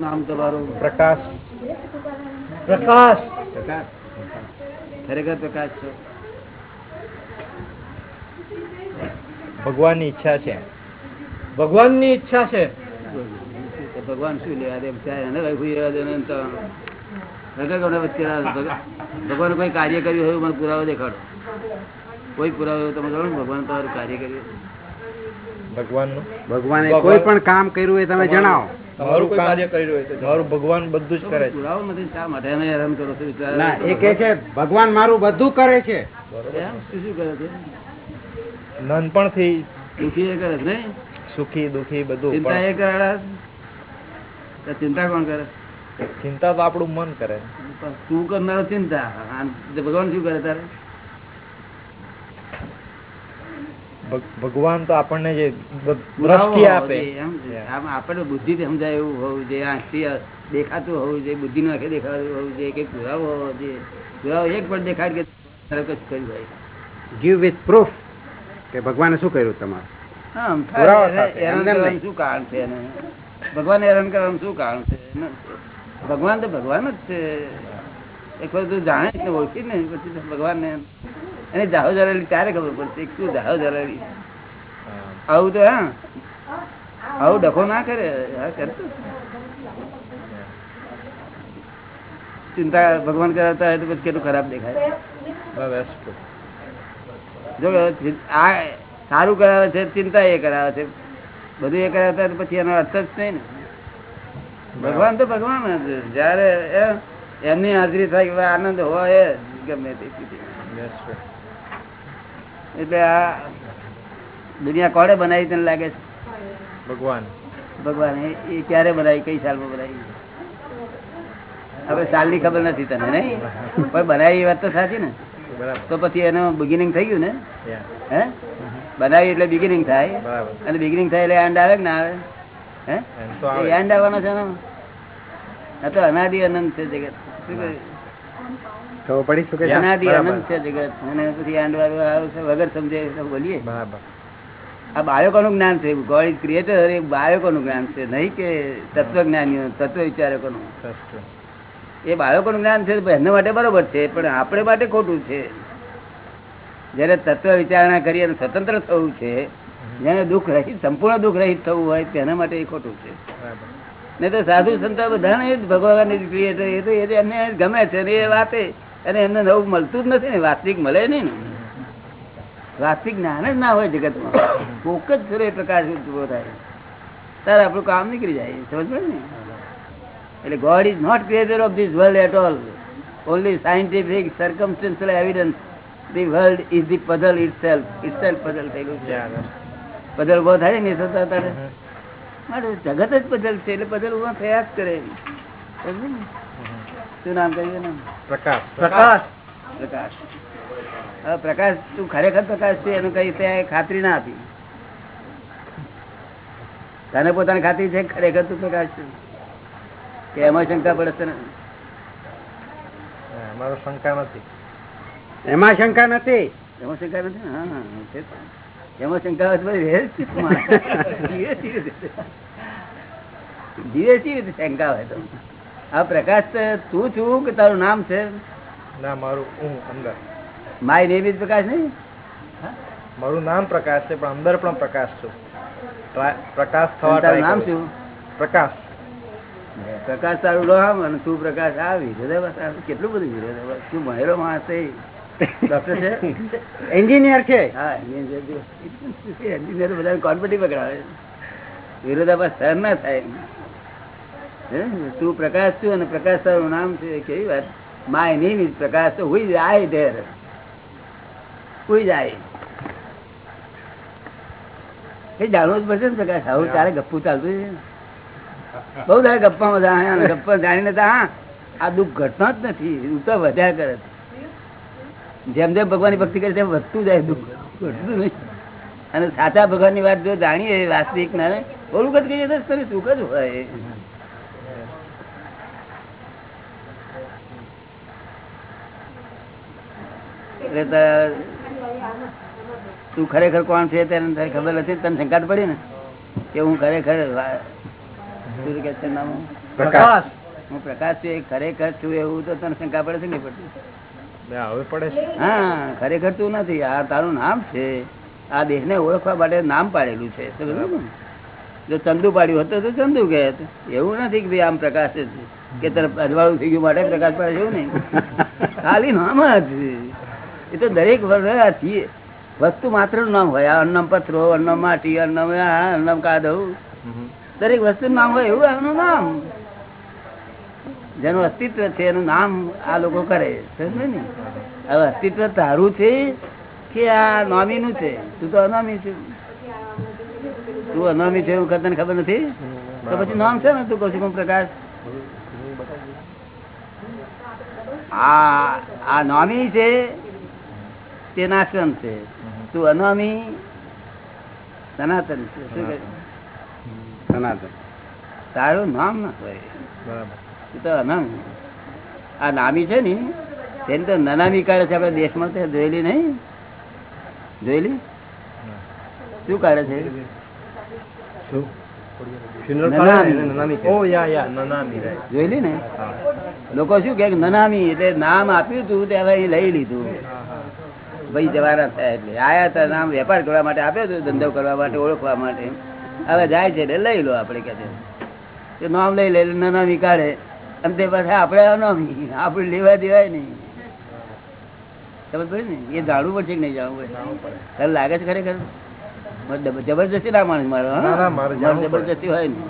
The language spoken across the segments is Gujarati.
નામ તમારું? પ્રકાશ. પ્રકાશ! પ્રકાશ. ખરેખર પ્રકાશ છો. ભગવાનની ઈચ્છા છે. ભગવાનની ઈચ્છા છે? ભગવાન શું લેવા દે? એને રહેવા દે ભગવાને કોઈ કાર્ય કર્યું હોય મને પુરાવો દેખાડો. કોઈ પુરાવો તમે જાણો ભગવાન તમારું કાર્ય કર્યું. ભગવાન ભગવાને ભગવાન- કોઈ પણ કામ કર્યું હોય તમે જણાવો. તમારું કાર્ય કરી રહ્યું છે મારું ભગવાન બધું જ કરે છે. પુરાવો નથી શા માટે એને હેરાન કરો છો? ના એ કે છે ભગવાન મારું બધું કરે છે? શું શું કરે છે? નાનપણથી દુઃખી એ કરે છે નહીં? સુખી દુખી બધું ચિંતા એ કરે ચિંતા કોણ કરે? ચિંતા તો આપણું મન કરે. પણ તું કરનારો ચિંતા? ભગવાન શું કરે તારે ભગ- ભગવાન તો આપણને જે દ્રષ્ટિ આપે. આમ આપણે બુદ્ધિ સમજાય એવું હોવું જોઈએ. આંખથી દેખાતું હોવું જોઈએ બુદ્ધિ નું આંખે દેખાતું હોવું જોઈએ કે પુરાવો હોવો જોઈએ. પુરાવો એક પણ દેખાડ કે કર્યું હોય ગીવ વિથ પ્રૂફ કે ભગવાને શું કર્યું તમારું? શું કારણ છે એને? ભગવાન હેરાન કરવાનું શું કારણ છે? ભગવાન તો ભગવાન જ છે. એક વાર તું જાણે ને ઓળખી ને પછી ભગવાન ભગવાનને એની દાહો જરેલી ત્યારે ખબર પડશે. શું દાહો જરેલી આવું તો હા. આવું ડખો ના કરે. હા કરતો ચિંતા ભગવાન કરાવતા હોય તો પછી કેટલું ખરાબ દેખાય. જો આ સારું કરાવે છે ચિંતા એ કરાવે છે. બધું એ કરાવતા હોય તો પછી એનો અર્થ જ નહીં ને. ભગવાન તો ભગવાન જ. જયારે એ- એમની હાજરી થાય કે આનંદ હોય ગમે તે. એટલે આ દુનિયા કોણે બનાવી તને લાગે છે? ભગવાન. ભગવાન એ ક્યારે બનાવી કઈ સાલમાં બનાવી? હવે સાલની ખબર નથી તને નહીં પણ બનાવી એ વાત તો સાચી ને? તો પછી એનું બિગિનિંગ થઈ ગયું ને? હે? બનાવી એટલે બિગિનિંગ થાય. અને બિગિનિંગ થાય એટલે એન્ડ આવે કે ના આવે? હે. એન્ડ આવવાનો છે ને તો અનાદિ અનંત છે જગત. શું? ખબર પડી શું કે અનાદિ અનંત છે જગત. અને પછી છે વગર સમજે બોલીએ. બરાબર. આ બાળકોનું જ્ઞાન છે ગોડ ઇઝ ક્રિએટર એ બાળકોનું જ્ઞાન છે નહીં કે તત્વજ્ઞાનીઓ તત્વ. વિચારકોનું એ બાળકોનું જ્ઞાન છે એમના માટે બરોબર છે પણ આપણે માટે ખોટું છે. જયારે તત્વ વિચારણા કરી અને સ્વતંત્ર થવું છે જેને દુઃખ રહિત સંપૂર્ણ દુઃખ રહિત થવું હોય તેના માટે એ ખોટું છે. બરાબર. નહીં તો સાધુ સંતો બધાને જ ભગવાન ક્રિએટર એ તો એમને ગમે છે એ વાતે. અને એમને નવું મળતું જ નથી ને વાસ્તવિક મળે નહીં ને. વાસ્તવિક જ્ઞાન જ ના હોય જગતમાં. કોક જ ફેરો પ્રકાશ ઊભો થાય. તારે આપણું કામ નીકળી જાય સમજ ને? એટલે God is not creator of this world at all only scientific circumstantial evidence the world is the puzzle itself itself puzzle થયેલું છે. પઝલ ઊભો થાય ને થતા તારે. માટે જગત જ પઝલ છે એટલે પઝલ ઊભા થયા જ કરે. ને? શું નામ કહ્યું? પ્રકાશ. પ્રકાશ. પ્રકાશ. હવે પ્રકાશ તું ખરેખર પ્રકાશ છે એનું કઈ ત્યાં ખાતરી ના આપી. તને પોતાની ખાતરી છે ખરેખર તું પ્રકાશ છે? કે એમાં શંકા પડશે ને? હા, શંકા નથી. એમાં શંકા નથી. એમાં શંકા નથી ને? હા હા, એમાં શંકા તો વ્યવસ્થિત કેવી રીતે શંકા હોય તો. આ પ્રકાશ તું છું કે તારું નામ છે? ના મારું હું અંદર. માય નેમ ઇઝ પ્રકાશ નહીં? મારું નામ પ્રકાશ છે પણ અંદર પણ પ્રકાશ છું. પ્રકાશ થવા તારું નામ શું? પ્રકાશ. પ્રકાશ તારું નામ અને તું પ્રકાશ આ વિરોધાભાસ કેટલું બધું વિરોધાભાસ તું મહેરો માણસ છે ડોક્ટર છે? એન્જિનિયર છે. હા એન્જિનિયર બધા કોમ્પિટી પકડાવે વિરોધાભાસ સર ના થાય. હે? તું પ્રકાશ છું અને પ્રકાશ તારું નામ છે? કેવી વાત? My name is Prakash. તો હુઈ જાય ધેર હુઈ જાય એ જાણવું જ પડશે ને પ્રકાશ. આવું તારે ગપ્પું ચાલતું છે? બહુ તારે જાણે અને ગપ્પા જાણીને તો હા આ દુઃખ ઘટતો જ નથી. તો વધ્યા કરે જેમ જેમ ભગવાનની ભક્તિ કરે તેમ વધતું જાય દુઃખ. ઘટતું નહીં. અને સાચા ભગવાનની વાત જો જાણીએ વાસ્તવિક ના ઓલું કદ કહીએ તો સુખ જ હોય એટલે તાર- તું ખરેખર કોણ છે તેને તારે ખબર નથી તને શંકા પડી ને? કે હું ખરેખર શું કે છે નામ? પ્રકાશ. હું પ્રકાશ છું એ ખરેખર છું એવું તો તને શંકા પડે છે નહીં પડતી? પડે હા ખરેખર તું નથી આ તારું નામ છે. આ દેહને ઓળખવા માટે નામ પાડેલું છે જો ચંદુ પાડ્યું હતું તો ચંદુ કહે એવું નથી કે ભાઈ આમ પ્રકાશ છે. કે તારે અજવાળું થઈ ગયું માટે પ્રકાશ પાડે છે એવું નહીં. ખાલી નામ જ એ તો દરેક વસ્તુ માત્રનું નામ હોય. આ અન્નમ પથરો અન્નમ માટી, અન્નમ અન્નમ કાદવ. દરેક વસ્તુ નામ હોય એવું એનું નામ. જેનું અસ્તિત્વ છે એનું નામ આ લોકો કરે. ને? હવે અસ્તિત્વ તારું છે કે આ નોમી છે? તું તો અનામી છે. તું અનામી છે એવું કરતા ખબર નથી? તો પછી નામ છે ને તું કૌશિકમ પ્રકાશ? આ આ નોમી છે તે નાશન છે. તું અનામી સનાતન છે. શું કહે? સનાતન. તારું નામ ના હોય. બરાબર. એ તો અનામી. આ નામી છે ને તેને તો નનામી કાઢે છે આપણા દેશમાં તે. જોયેલી નહીં? જોયેલી? શું કાઢે છે? જોયેલી ને? લોકો શું કે નનામી એટલે નામ આપ્યું તું ત્યારે હવે લઈ લીધું. ભાઈ જવાના થયા એટલે. આયા હતા નામ વેપાર કરવા માટે આપ્યો હતો ધંધો કરવા માટે ઓળખવા માટે. હવે જાય છે એટલે લઈ લો આપણે કહે છે. નામ લઈ લે એટલે નીકાળે અને તે પાસે આપણે અનામી આપણે લેવા દેવાય નહીં. સમજ પડે ને? એ જાણવું પડશે કે નહીં જાણવું પડે? તને લાગે છે ખરેખર? જબરજસ્તી ના માણસ મારો. જબરજસ્તી હોય ને.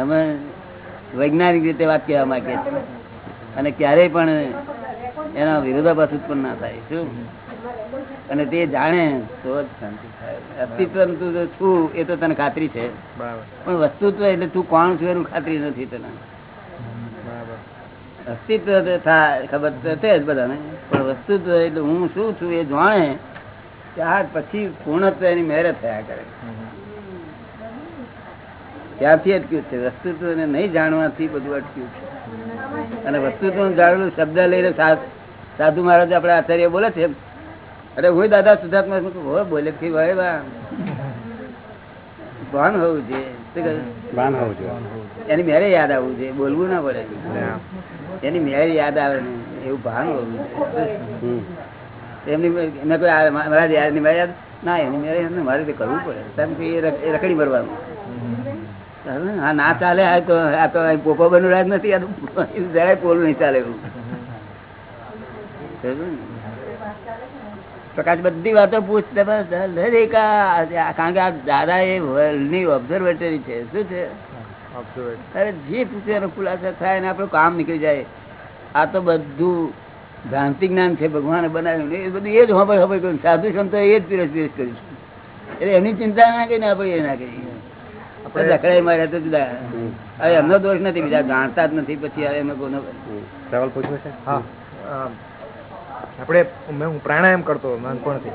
અમે વૈજ્ઞાનિક રીતે વાત કહેવા માંગીએ છીએ અને ક્યારેય પણ એના વિરોધાભાસ ઉત્પન્ન ના થાય શું? અને તે જાણે તો જ શાંતિ થાય. અસ્તિત્વ તું તો છું એ તો તને ખાતરી છે. પણ વસ્તુત્વ એટલે તું કોણ છું એનું ખાતરી નથી તને. અસ્તિત્વ થાય ખબર તો છે જ બધાને. પણ વસ્તુત્વ એટલે હું શું છું એ જાણે ત્યાર પછી પૂર્ણત્વ એની મેરે થયા કરે. ત્યાંથી અટક્યું છે વસ્તુત્વને નહીં જાણવાથી બધું અટક્યું છે. અને વસ્તુત્વ જાણેલું શબ્દ લઈને સા- સાધુ મહારાજ આપડે આચાર્ય બોલે છે. અરે હું દાદા સુધાર્થમાં છું. બોલે કે ભાઈ ભાન હોવું છે? ભાન હોવું છે. એની મેરે યાદ આવવું છે. બોલવું ના પડે. એની મેરે યાદ આવે ને એવું ભાન હોવું. એમની એમને કોઈ મારા યાદની યાદ ના એની મેરે એમને મારે તે કરવું પડે. તેમ કે એ રખડી ભરવાનું હા ના ચાલે આ તો આ તો પોપો બનવું રાજ નથી. આ જરાય પોલું નહીં ચાલે એવું? પ્રકાશ બધી વાતો પૂછતે બસ દરેક કારણ કે આ દાદા એ વર્લ્ડની ઓબ્ઝર્વેટરી છે. શું છે? અરે જે પૂછે એનો ખુલાસો થાય ને આપણું કામ નીકળી જાય. આ તો બધું ભ્રાંતિ જ્ઞાન છે ભગવાને બનાવ્યું એ બધું એ જ ખબર ખબર કર્યું. સાધુ સંતો એ જ પીરસ પીરસ કર્યું એટલે એની ચિંતા ના કરી ને આપણે એ ના કરી આપણે દખડાઈ માર્યા તો જુદા. હવે એમનો દોષ નથી બીજા જાણતા જ નથી પછી હવે એમને કોનો? હમ. સવાલ પૂછવો છે? હા. આપણે મેં હું પ્રાણાયામ કરતો હતો નાનપણથી.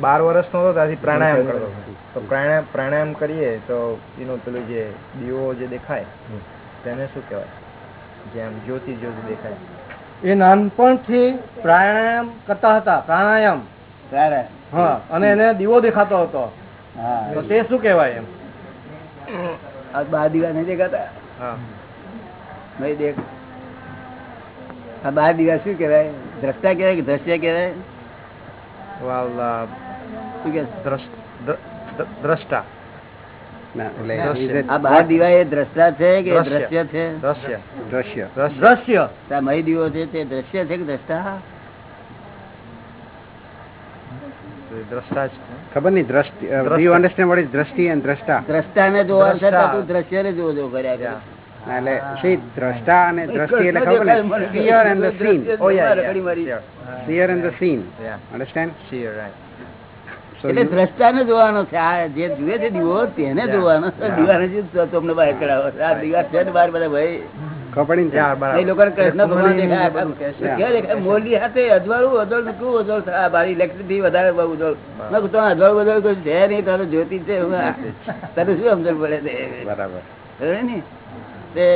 બાર વર્ષનો હતો ત્યાંથી પ્રાણાયામ કરતો હતો. તો પ્રાણાયામ પ્રાણાયામ કરીએ તો એનો પેલું જે દીવો જે દેખાય તેને શું કહેવાય? જેમ જ્યોતિ જ્યોતિ દેખાય. એ નાનપણથી પ્રાણાયામ કરતા હતા પ્રાણાયામ. સારા હા અને એને દીવો દેખાતો હતો. તો તે શું કહેવાય એમ? આ બા દીવા નહીં દેખાતા? હા. નહીં દેખ આ બાર દીવા શું કહેવાય? દ્રષ્ટા કહેવાય કે દ્રશ્ય કહેવાય? વાલા શું કે? દ્રષ્ટ- ના આ બાર દીવા એ દ્રષ્ટા છે કે દ્રશ્ય. દ્રશ્ય છે? દ્રશ્ય. દ્રશ્ય. દ્રશ્ય. દ્રશ્ય. મહી દીવો છે તે દ્રશ્ય છે કે દ્રષ્ટા? દ્રષ્ટા છે. ખબર નહીં દ્રષ્ટિ અન્ડરસ્ટેન્ડ દ્રષ્ટિ. એન્ડ દ્રષ્ટા દ્રષ્ટાને જોવા તું દ્રશ્ય દ્રશ્યને જોવો જો કર્યા કરે. ના, એટલે શી દ્રષ્ટા અને દ્રષ્ટિ એટલે ખબર ને seer and the scene seen seer and the scene understand seer so એટલે દ્રષ્ટાને જોવાનો છે આ જે જુએ છે દીવો તેને જોવાનો. દીવાને જ તમને બહાર કરાવો આ દીવા છે ને બહાર બધા ભાઈ ખબર પડી ને બરાબર. કૃષ્ણ ભગવાન દેખાય મોરલી હાથે અજવાળું અજળનું? આ મારી ઇલેક્ટ્રિક વધારે બહુ અજવાળ મેં તો અજવાળું બજવાળ કોઈ છે નહીં તારું જ્યોતિ છે તારે તને શું સમજણ પડે બરાબર ને તે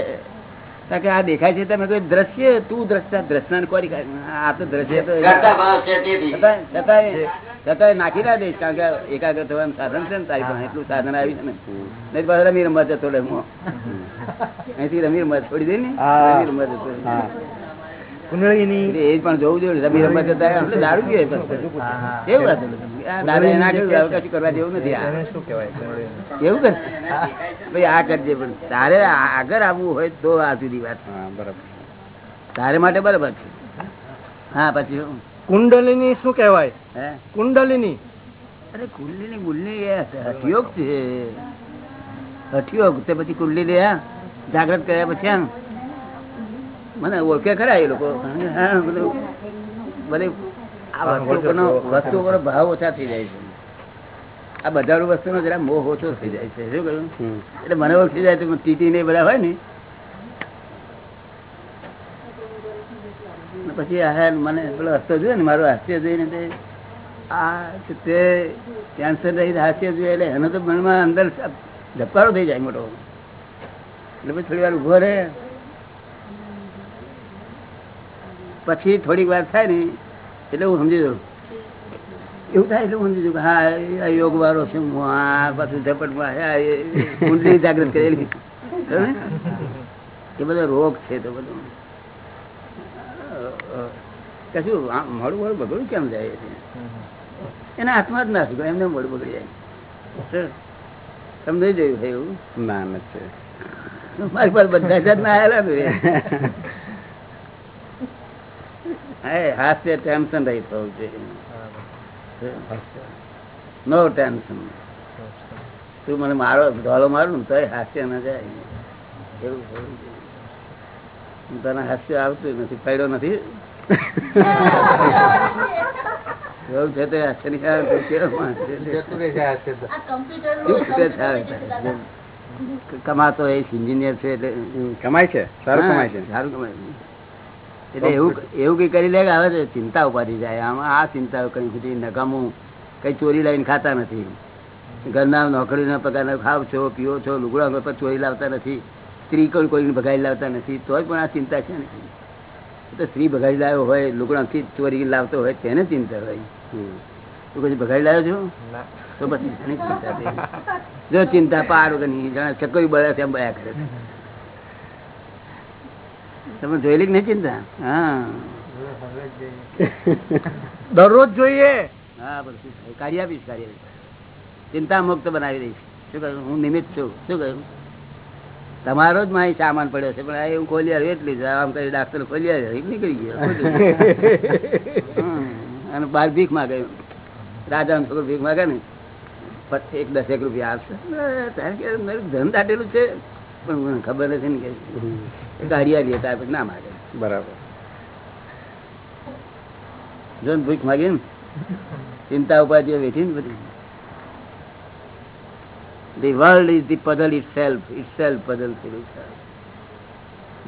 કે આ દેખાય છે તમે કોઈ દ્રશ્ય તું દ્રષ્ટા દ્રષ્ટા કોરી કાઢ આ તો દ્રશ્ય તો નાખી ના દઈશ કારણ કે એકાગ્ર થવાનું સાધન છે ને તારી પાસે એટલું સાધન આવી છે ને. નહીં તો રમી રમવા જતો રહે હું અહીંથી રમી રમવા છોડી દે ને. રમી રમવા જતો. કુંડળીની એ પણ જોવું જોઈએ રમી રમવા જતા રહે દારૂ પીએ એવું હતું આ દાદા એ ના કહ્યું હવે કશું કરવા જેવું નથી શું કહેવાય એવું કર ભાઈ આ કરજે પણ. તારે આગળ આવવું હોય તો આ જુદી વાત. બરાબર. તારે માટે બરાબર છે. હા પછી કુંડલીની શું કહેવાય? હે? કુંડલિની. અરે કુંડલી ગુલ્લી એ હઠયોગ છે. હઠયોગ તે પછી કુંડલી લે જાગ્રત કર્યા પછી આમ મને ઓળખે ખરા એ લોકો. ભલે બધું બધી આ વસ્તુઓનો વસ્તુઓનો ભાવ ઓછા થઈ જાય છે. આ બજારો વસ્તુનો જરા મોહ ઓછો થઈ જાય છે. શું કહ્યું? એટલે મને ઓળખી જાય તો ટીટી ને બધા હોય ને. પછી આ મને પેલો હસતો જોયો ને મારું હાસ્ય જોઈને તે આ તે કેન્સર રહિત હાસ્ય જોઈએ એટલે એનો તો મનમાં અંદર ધબકારો થઈ જાય મોટો. એટલે પછી થોડી વાર ઊભો રહે પછી થોડીક વાર થાય ને એટલે હું સમજી જાઉં. એવું થાય એટલે હું સમજી જાઉં હા યોગ વાળો છે હું આ પાછું ઝપટમાં કુંડલી જાગૃત કરેલી. એ બધો રોગ છે તો બધું. કશું મોડું મોડું બગડું કેમ જાય એના હાથમાં જ ના શું એમને મોડું બગડી જાય. સર, તમને જોયું છે એવું? ના નથી. મારી પાસે બધા જ ના આવેલા ને હે હાસ્ય ટેન્શન રહી થવું છે. નો ટેન્શન તું મને મારો ઢોલો મારું ને તોય હાસ્ય ના જાય. એવું થવું. હું તને હાસ્ય આવતું નથી પડ્યો નથી. એવું છે તે હાસ્યની? કમાતો એ ઇન્જિનિયર છે એટલે કમાય છે. સારું કમાય છે. સારું કમાય છે. એટલે એવું એવું કઈ કરી લે કે હવે ચિંતા ઉપાડી જાય. આમ આ ચિંતા કઈ સુધી નકામું કઈ ચોરી લાવીને ખાતા નથી. ઘરના નોકરીના પગારના ખાવ છો પીવો છો લુગડા પર ચોરી લાવતા નથી. સ્ત્રી કોઈ કોઈને ભગાડી લાવતા નથી. તોય પણ આ ચિંતા છે ને? તો સ્ત્રી ભગાડી લાવ્યો હોય લુગડાથી ચોરી લાવતો હોય તેને ચિંતા હોય. તું કદી ભગાડી લાવ્યો છો? તો પછી ચિંતા જો ચિંતા પાર નહીં જાણે ચકવી બળ્યા છે એમ બયા કરે છે. તમે જોયેલી નહીં ચિંતા હા. દરરોજ જોઈએ. હા બધું કાઢી આપીશ કાઢી આપીશ. ચિંતા મુક્ત બનાવી દઈશ. શું કહ્યું હું નિમિત્ત છું. શું કહ્યું તમારો જ મારી સામાન પડ્યો છે પણ હું ખોલી આવ્યો એટલી જ. આમ કરી ડાક્ટર ખોલી આવ્યો નીકળી ગયો. અને બાર ભીખ માગે. રાજા છોકરો ભીખ માગે ને. એક દસેક રૂપિયા આપશે. ધન દાટેલું છે. પણ ખબર નથી ને કે ત્યાર પછી ના માગે બરાબર જો ને માગી ને ચિંતા ઉપાધિઓ વેઠી ને બધી The world is the puzzle itself, itself puzzle થયેલું છે.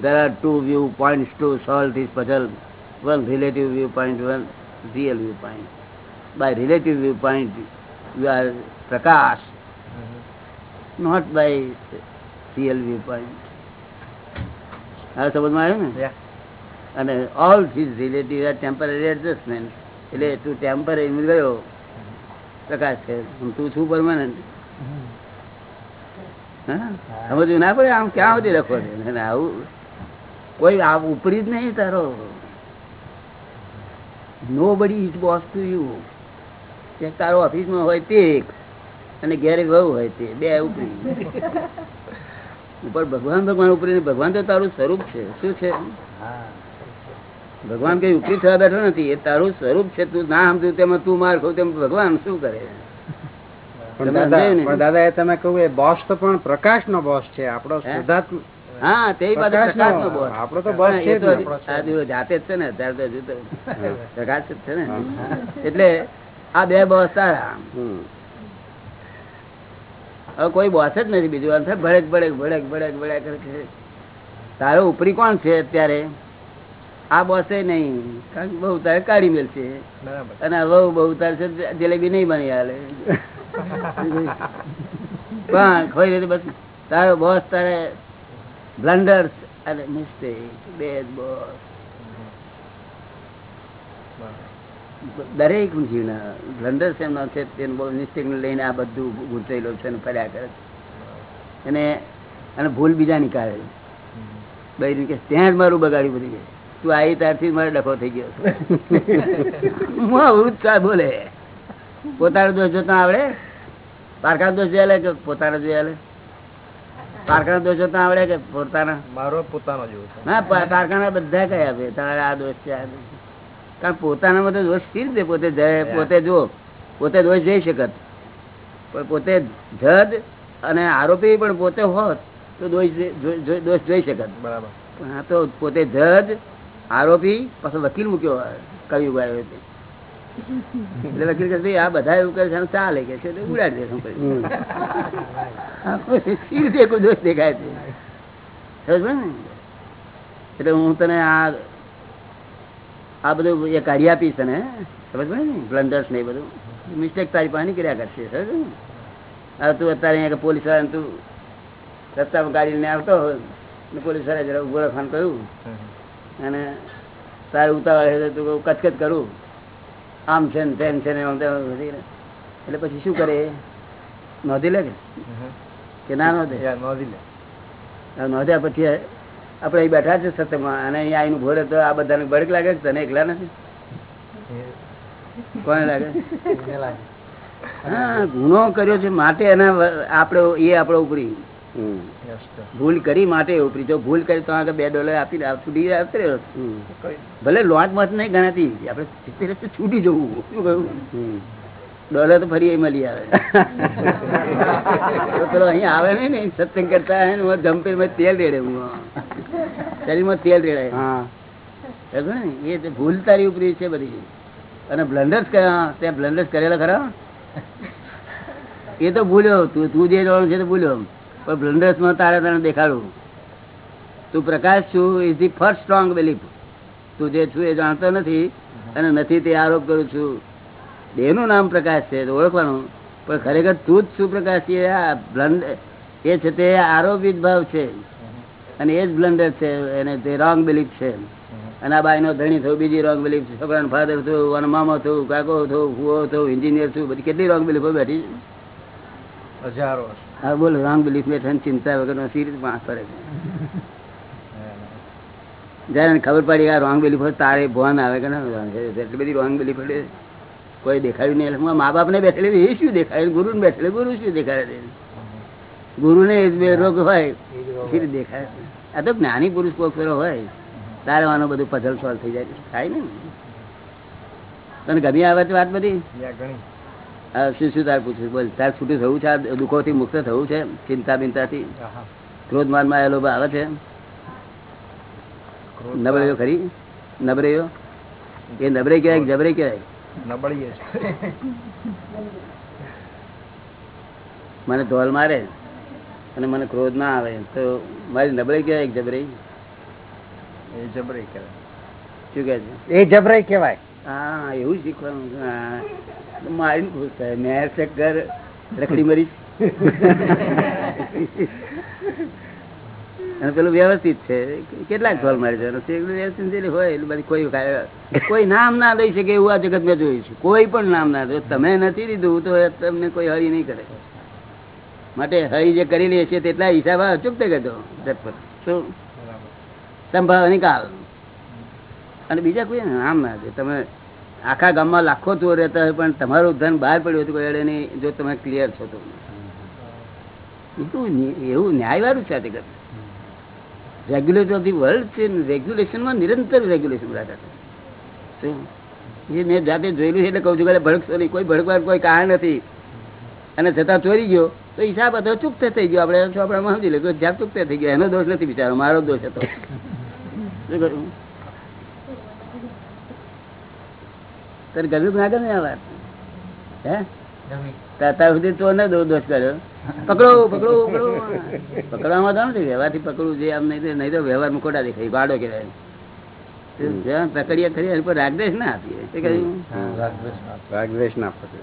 There are two viewpoints to solve this puzzle. One relative viewpoint, one real viewpoint. By relative viewpoint, you are Prakash, not by real point હવે સમજમાં આવ્યું ને? અને all this relative are temporary adjustment એટલે તું ટેમ્પરરી ગયો પ્રકાશ છે. તું છું પરમાનન્ટ સમજવું ના પડે આમ ક્યાં સુધી લખો છે? આવું કોઈ આ ઉપરી જ નહીં તારો. નો બડી ઇઝ બોસ ટુ યુ તારો ઓફિસમાં હોય તે એક અને ઘેરે વહુ હોય તે બે ઉપરી. ઉપર ભગવાન ભગવાન ઉપરી ભગવાન તો તારું સ્વરૂપ છે. શું છે? ભગવાન કઈ ઉપરી થવા બેઠો નથી. એ તારું સ્વરૂપ છે. તું ના સમજુ તેમાં તું માર ખો તેમ ભગવાન શું કરે? દાદા એ તમે કહ્યું એ બોસ તો પણ પ્રકાશ નો બોસ છે. આપણો હા? તે પ્રકાશ નો. બોસ. આપણો તો બોસ છે જાતે જ છે ને. અત્યારે તો પ્રકાશ જ છે ને. એટલે આ બે બોસ તારા. હવે કોઈ બોસ જ નથી. બીજું આ ભડક ભડક ભડક ભડક ભડક કરે તારો ઉપરી કોણ છે અત્યારે? આ બોસે નહીં. કારણ કે બહુ તારે કાઢી મેલ છે. અને હવે બહુ તાર છે જલેબી નહીં બની હાલે. પણ ખોઈ રીતે બસ. તારો બોસ તારે બ્લન્ડર્સ અને મિસ્ટેક. બે બોસ. દરેક જીવના બ્લન્ડર્સ એમનો છે તેનો બહુ મિસ્ટેકને લઈને આ બધું ગૂંચવેલો છે અને ફર્યા કરે છે. અને અને ભૂલ બીજા નીકાળે બહેરી કે ત્યાં જ મારું બગાડ્યું બધી તું આવી ત્યારથી મારે ડખો થઈ ગયો હું આવું બોલે. પોતાનો દોષ જોતા આવડે? પારકા દોષ જોયા લે કે પોતાનો જોયા લે? પારકા દોષ જોતા આવડે કે પોતાના? મારો પોતાનો જોયો ના પારકાના બધા કયા આપે તારે આ દોષ છે આ દોષ. કારણ પોતાનામાં તો દોષ સ્થિર છે પોતે પોતે જો પોતે દોષ જઈ શકત. પણ પોતે જજ અને આરોપી પણ પોતે હોત તો દોષ દોષ જોઈ શકત. બરાબર. પણ આ તો પોતે જજ આરોપી પાછો વકીલ મૂક્યો કવિ ઊભા આવ્યો એટલે વકીલ કહે આ બધા એવું કરે છે ચાલે કે છે ઉડાડી દે સ્થિર છે કોઈ દોષ દેખાય છે? એટલે હું તને આ આ બધું એ કાઢી આપીશ તને સમજ પડે ને? બ્લન્ડર્સ ને એ બધું. મિસ્ટેક તારી પાસે નીકળ્યા કરશે સમજ હવે તું અત્યારે અહીંયા પોલીસ વાળાને તું રસ્તામાં ગાડી લઈને આવતો ને પોલીસવાળા જરા ઊભો રાખવાનું કહ્યું અને તારે ઉતાવળ છે તો કચકચ કરું. આમ છે ને તેમ છે ને આમ તેમ એટલે પછી શું કરે? નોંધી લે કે? કે ના નોંધે? યાર નોંધી લે. નોંધ્યા પછી આપણે અહીં બેઠા છે સત્યમાં. અને અહીંયા આવીને ભોરે તો આ બધાને ભડક લાગે છે? તને એકલા નથી? કોને લાગે? હા ગુનો કર્યો છે માટે એના આપણે એ આપડે ઉપરી. ભૂલ કરી માટે ઉપરી. જો ભૂલ કરી તો આગળ બે ડોલર આપી છૂટી આવતો ભલે લોટ મત નહીં ગણાતી. આપણે છૂટી જવું. શું કહ્યું? ડોલર તો ફરી એ મળી આવે. તો પેલો અહીંયા આવે નહીં ને સત્સંગ કરતા હે હું જમ્પીરમાં તેલ રેડે હું શરીરમાં તેલ રેડાય હા. ને? એ ભૂલ તારી ઉપરી છે બધી. અને બ્લન્ડર્સ કર્યા ત્યાં બ્લન્ડર્સ કરેલા ખરા? એ તો ભૂલ્યો. તું તું જે જોવાનું છે તો ભૂલ્યો. પણ બ્લન્ડર્સમાં તારે તને દેખાડું. તું પ્રકાશ છું is the first strong belief તું જે છું એ જાણતો નથી અને નથી તે આરોપ કરું છું. દેહનું નામ પ્રકાશ છે ઓળખવાનું. પણ ખરેખર તું જ સુપ્રકાશ પ્રકાશ છે? આ બ્લન્ડ એ છે તે આરોપિત ભાવ છે. અને એ જ બ્લન્ડર છે અને તે રોંગ બિલીફ છે. અને આ બાઈનો ધણી થયું બીજી રોંગ બિલીફ છોકરાનો ફાધર થયું અને મામો થયું કાકો થયું ફુવો થયું એન્જિનિયર થયું બધી કેટલી રોંગ બિલીફો બેઠી? હજારો હા બોલો રોંગ બિલીફ બેઠા ને ચિંતા વગર સીરીઝ પાસ કરે છે? જયારે ખબર પડી આ રોંગ બિલીફો તારે ભોન આવે કે ના એટલી બધી રોંગ બિલીફ કોઈ દેખાયું નહીં. એટલે મા બાપ ને બેઠેલી એ શું દેખાય? ગુરુ ને બેઠેલી. ગુરુ શું દેખાડે છે? ગુરુ ને બે રોગ હોય દેખાય આ તો જ્ઞાની પુરુષ કોઈ ફેરો હોય. તારે આનો બધું પઝલ સોલ્વ થઈ જાય. થાય ને તને ગમી આવે છે વાત બધી? હા, શું શું તારે પૂછ્યું બોલ. તારે છૂટું થવું છે? આ દુઃખોથી મુક્ત થવું છે? ચિંતા બિંતાથી આહા. ક્રોધ માનમાં આવેલો આવે છે? નબળ્યો ખરી? નબળીઓ એ નબરે કહેવાય જબરે કહેવાય? નબળીએ છે. મને ધોલ મારે અને મને ક્રોધ ના આવે. તો મારી નબળી કહેવાય જબરાઈ જબરી? એ જબરી કહેવાય. શું કહે છે? એ જબરાઈ કહેવાય. હા એવું શીખવાનું. મારી મારીને ખુશ થાય. મેં ચક્કર રખડી મરી. અને પેલું વ્યવસ્થિત છે. કેટલાક ઢોલ મારી જવાનું છે એટલું વ્યવસ્થિત જે હોય એટલે બધી કોઈ કોઈ નામ ના લઈ શકે એવું આ જગત મેં જોયું છે. કોઈ પણ નામ ના દે. તમે નથી લીધું તો તમને કોઈ હરી નહીં કરે. માટે હરી જે કરી લે છે તેટલા હિસાબ અચૂક થઈ ગયો ઝટપટ. શું સંભાવ નિકાલ અને બીજા કોઈ નામ ના દે. તમે આખા ગામમાં લાખો ચોર રહેતા હોય પણ તમારું ધન બહાર પડ્યું હતું કોઈ નહીં જો તમે ક્લિયર છો તો. તો એવું ન્યાયવાળું છે આ જગત. રેગ્યુલેટર ઓફ ધી વર્લ્ડ છે રેગ્યુલેશનમાં નિરંતર રેગ્યુલેશન રાખે છે મેં જાતે જોયેલું છે એટલે કહું છું કે ભડકશો નહીં. કોઈ ભડકવાનું કોઈ કારણ નથી. અને છતાં ચોરી ગયો, તો હિસાબ હતો, ચૂકતે થઈ ગયો. આપણે આપણે સમજી લે જ્યાં ચૂકતે થઈ ગયો. એનો દોષ નથી બિચારો, મારો દોષ હતો. શું કરું? તને ગમ્યું કે ના ગમે આ વાત? હે? તાતા સુધી તો ને દોષ કર્યો. પકડો પકડો પકડો. પકડવામાં તો નથી. વ્યવહારથી પકડવું છે આમ નહીં નહીં તો વ્યવહાર ખોટા દેખાય. ગાડો કહેવાય. પકડીએ ખરી એની પર રાગદેશ ના આપીએ. શું કહ્યું? રાગદ્વેષ ના પકડે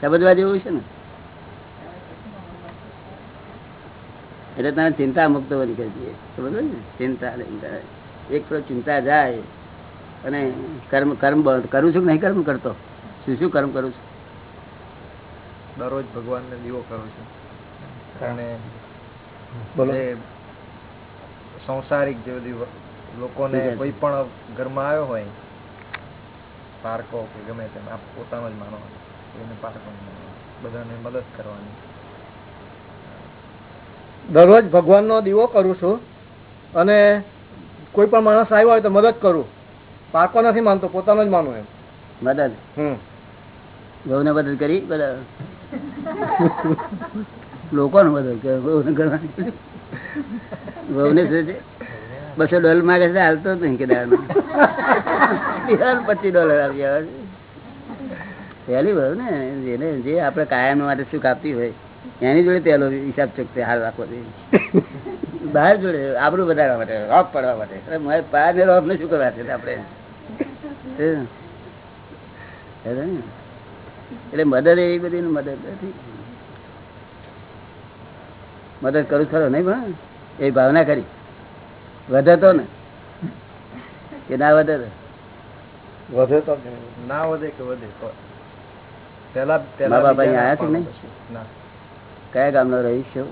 સમજવા જેવું છે ને? એટલે તને ચિંતા મુક્ત બની કરી દઈએ સમજો ને? ચિંતા ચિંતા એક તો ચિંતા જાય. અને કર્મ કર્મ કરું છું કે નહીં કર્મ કરતો? શું શું કર્મ કરું છું? દરરોજ ભગવાનને દીવો કરું છું. અને સંસારિક જે બધી લોકોને કોઈ પણ ઘરમાં આવ્યો હોય પારકો કે ગમે તેમ આપ પોતાનો જ માનો. એને પારકો બધાને મદદ કરવાની. દરરોજ ભગવાનનો દીવો કરું છું અને કોઈ પણ માણસ આવ્યો હોય તો મદદ કરું. પારકો નથી માનતો પોતાનો જ માનું એમ. મદદ હમ. બહુને મદદ કરી? બધા લોકોને મદદ કરે? કરવાની શું છે? બસો ડોલર માગે છે હાલતો જ નહીં કે દાડમાં પચીસ ડોલર આવી આવે છે પહેલી બહુ ને જેને જે આપણે કાયમ માટે સુખ આપતી હોય એની જોડે પહેલો હિસાબ ચૂકતે હાલ રાખવો જોઈએ. બહાર જોડે આબરું વધારવા માટે રોપ પડવા માટે. મારે પાર ને રોપ ને શું કરવા છે આપણે? હે એટલે મદદ એવી બધી મદદ નથી. મદદ કરું ખરો નહીં પણ એ ભાવના કરી વધે તો ને? કે ના વધે? વધે તો ના વધે કે વધે? પેલા છે નહીં? કયા ગામનો રહીશ છો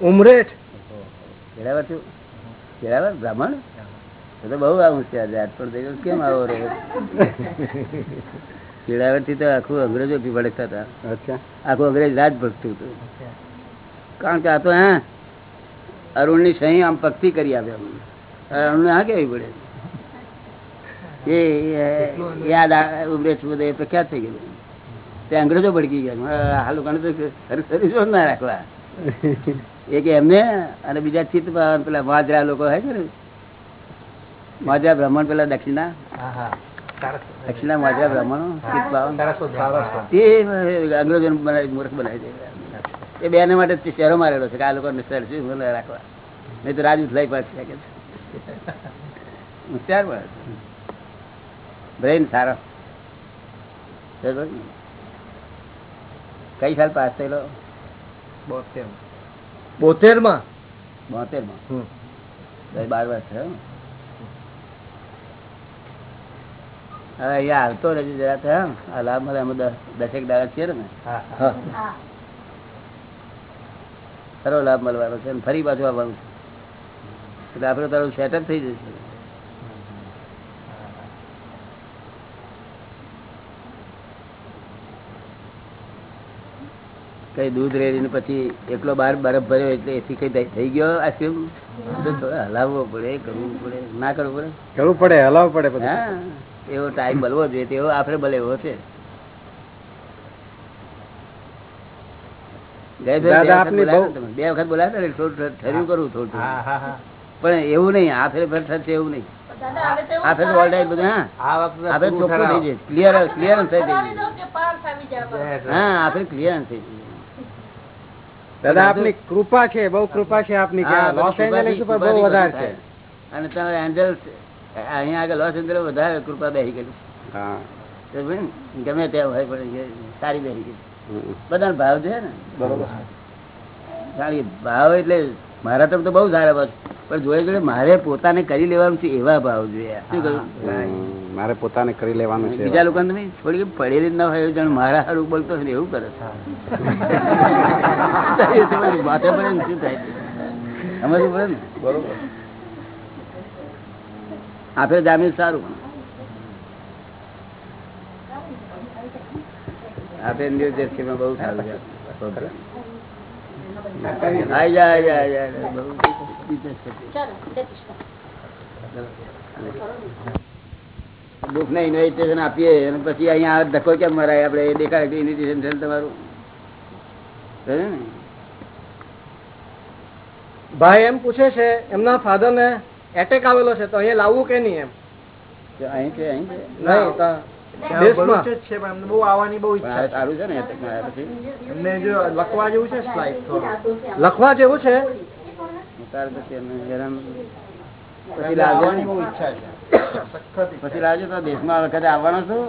ઉમરેઠ? છું? કેળાવર બ્રાહ્મણ? તો બહુ આવું છે આજે પણ કેમ આવો રે કેળાવરથી તો આખું અંગ્રેજો થી ભડકતા હતા. અચ્છા. આખું અંગ્રેજ રાજ ભક્તું હતું. કારણ કે આ તો હે અરુણની સહી આમ પક્તિ કરી આપે અરુણ હા કેવી પડે? એ એ યાદ આ ઉમરેઠ બધે પ્રખ્યાત થઈ ગયું. તે અંગ્રેજો ભડકી ગયા હાલ લોકોને તો સર- ના રાખવા. એક એમને અને બીજા ચિત્ત પેલા વાજરા લોકો હોય છે ને વાજરા બ્રાહ્મણ પેલા દક્ષિણા? દક્ષિણા મોજા બ્રાહ્મણો? તે અંગ્રેજો મૂર્ખ બનાવી દે. એ બેને માટે શહેરો મારેલો છે કે આ લોકો રાખવા. નહીં તો રાજ ઉથલાઈ પાડશે કે હોશિયાર માણસ. બ્રેન સારો. કઈ સાલ પાસ થયેલો? બોતેર બોતેરમાં બોતેરમાં બાર વર્ષ થયો. હવે અહીંયા આવતો રહેજો જરા મળે અમે દસેક દાડા છીએ ને? ખરો લાભ મળવાનો છે ફરી પાછું આવવાનું છે. એટલે આપણે તારું સેટઅપ થઈ જશે. કઈ દૂધ રેડીને પછી એકલો બાર બરફ ભર્યો એટલે એથી કઈ થઈ- ગયો આઈસ્ક્રીમ હલાવવો પડે કરવું પડે. ના કરવું પડે? કરવું પડે હલાવવું પડે હા. એવો ટાઈમ બલવો જોઈએ તેવો આપણે ભલે એવો છે. બે વખત આપની બોલાયા બહુ- તમે. બે વખત બોલાયા હતા ને થોડું ઠર્યું કરું થોડું. પણ એવું નહીં આ ફેર ફેર થશે એવું નહીં. આ ફેર ઓલ ટાઈમ બધું હા. આ ફેર ચોખ્ખું થઈ જાય. ક્લિયર ક્લિયરન્સ થઈ જાય. હા આ ફેર ક્લિયરન્સ થઈ જાય. દાદા આપની કૃપા છે બહુ કૃપા છે આપની લોસ બધી એન્જલિસ ઉપર બહુ વધારે છે. અને તમે એન્જલ્સ અહીંયા આગળ લોસ અંદર વધારે કૃપા બેસી ને? ગમે ત્યાં હોય પણ સારી બેસી ગઈ. બધાને ભાવ છે ને? બરોબર. સારી. ભાવ એટલે મારા તરફ તો બહુ સારા ભાવ પણ જોડે જોડે મારે પોતાને કરી લેવાનું છે એવા ભાવ જોઈએ શું કહ્યું. મારે પોતાને કરી લેવાનું છે બીજા લોકો તમે થોડી પડેલી ના હોય જાણે મારા હારું બોલતો હોય ને એવું કરે છે. માથે પડે શું થાય સમજવું પડે ને? બરોબર. આપણે જામીન સારું. આપે બહુ સારું ને ઇન્વિટેશન આપીએ. પછી અહીંયા ધક્કો કેમ મરાય? આપણે દેખાય કે ઇન્વિટેશન છે તમારું. ભાઈ એમ પૂછે છે, એમના ફાધર ને એટેક આવેલો છે તો અહીંયા લાવવું કે નહીં એમ? અહીં છે અહીં પછી? લખવા જેવું છે લાવજો તો દેશમાં વખતે આવવાનો છું?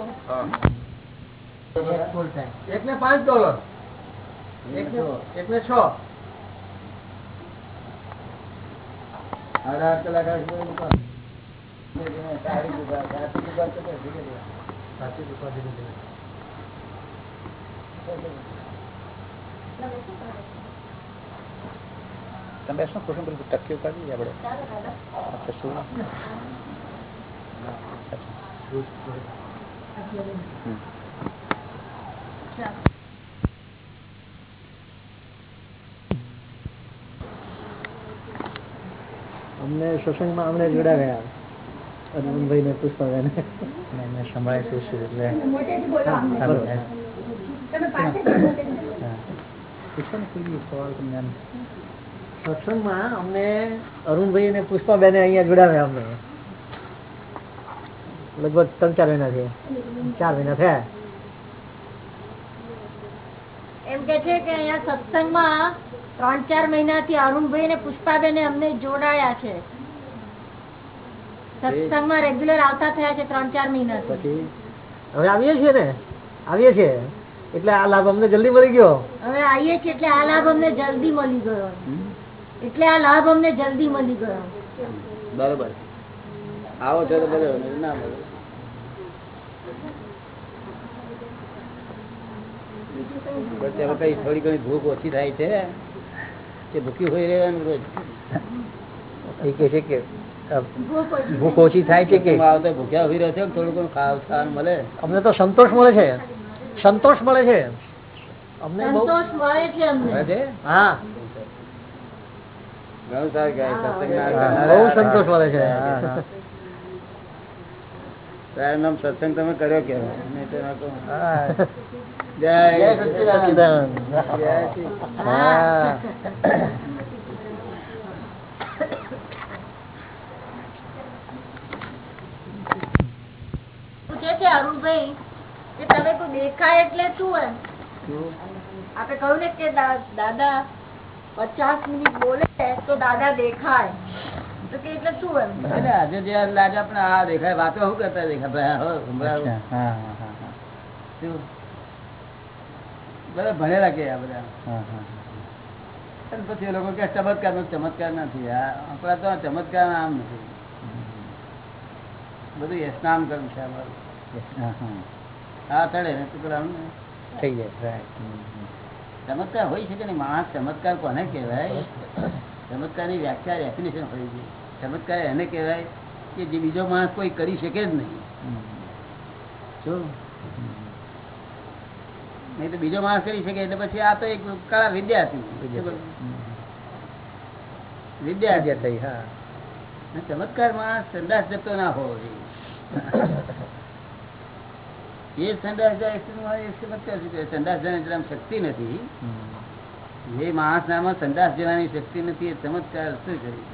એક ને પાંચ ડોલર એક ને છ. સાડા આઠ કલાક આ બધું દુકાન. સારી દુકાન, સાચી દુકાન તો કઈ જગ્યાએ નહીં. તમે બેસો ખુશ બધું ટક્યો કરી દઈએ આપણે અચ્છા શું હમ. અમને સત્સંગમાં અમને જોડાવ્યા. અરવિંદભાઈ ને પુષ્પાબેન એમને સંભળાય શું છે એટલે સારું થાય. હા. પૂછો ને કોઈ બી સવાલ તમને આમ. સત્સંગમાં અમને અરુણભાઈ અને પુષ્પાબેને અહીંયા જોડાવ્યા અમને. લગભગ ત્રણ ચાર મહિના છે ચાર મહિના થયા. એમ કે છે કે અહીંયા સત્સંગમાં ત્રણ ચાર મહિનાથી અરુણભાઈ ને પુષ્પાબેન અમને જોડાયા છે. સત્સંગમાં રેગ્યુલર આવતા થયા છે ત્રણ ચાર મહિનાથી પછી? હવે આવીએ છીએ ને? આવીએ છીએ? એટલે આ લાભ અમને જલ્દી મળી ગયો? હવે આવીએ છીએ એટલે આ લાભ અમને જલ્દી મળી ગયો. એટલે આ લાભ અમને જલ્દી મળી ગયો. બરોબર. આવો છો તો બોલો ના બોલો. કઈ થોડી ઘણી ભૂખ ઓછી થાય છે કે ભૂખી હોય રહેવાનું રોજ. એ કહે છે કે ભૂખ ઓછી થાય છે કે? ભૂખ્યા ઊભી રહ્યો છે થોડું ઘણું ખાવ ખાવાનું મળે. અમને તો સંતોષ મળે છે. સંતોષ મળે છે. અમને સંતોષ મળે છે અમને. છે? હા. ઘણું સારું બહુ સંતોષ મળે છે. તારું નામ સત્સંગ તમે કર્યો. જય જય સચ્ચિદાનંદ. પૂછે છે અરુણભાઈ કે તમે કોઈ દેખાય એટલે શું એમ? આપણે કહ્યું ને કે દાદા પચાસ મિનિટ બોલે તો દાદા દેખાય. તો કે એટલે શું એમ? આજે જે લાગે આપણે આ દેખાય વાતો શું કરતા? બધા ભણેલા કે આ બધા? હા, હા. અને પછી એ લોકો કે ચમત્કાર નો ચમત્કાર નથી. આ આપણા તો આ ચમત્કાર આમ નથી. બધું યશનામ કર્મ છે અમારું. હા, હા. ને તો પેલા આમ ને. થઈ જાય right. હમ, હમ. ચમત્કાર હોય છે કે નહીં માણસ ચમત્કાર કોને કહેવાય ચમત્કારની વ્યાખ્યા ડેફિનેશન હોય છે ચમત્કાર એને કહેવાય કે જે બીજો માણસ કોઈ કરી શકે જ નહીં જો નહીં તો બીજો માણસ કરી શકે એટલે પછી આ તો એક કળા વિદ્યાર્થી. વિદ્યાર્થી થઈ થઈ હા ચમત્કાર માણસ સંદાસ જતો ના હોવો જોઈએ એ સંદાસ છે જવાની શક્તિ નથી. જે માણસ નામાં સંદાસ જવાની શક્તિ નથી એ ચમત્કાર શું કરી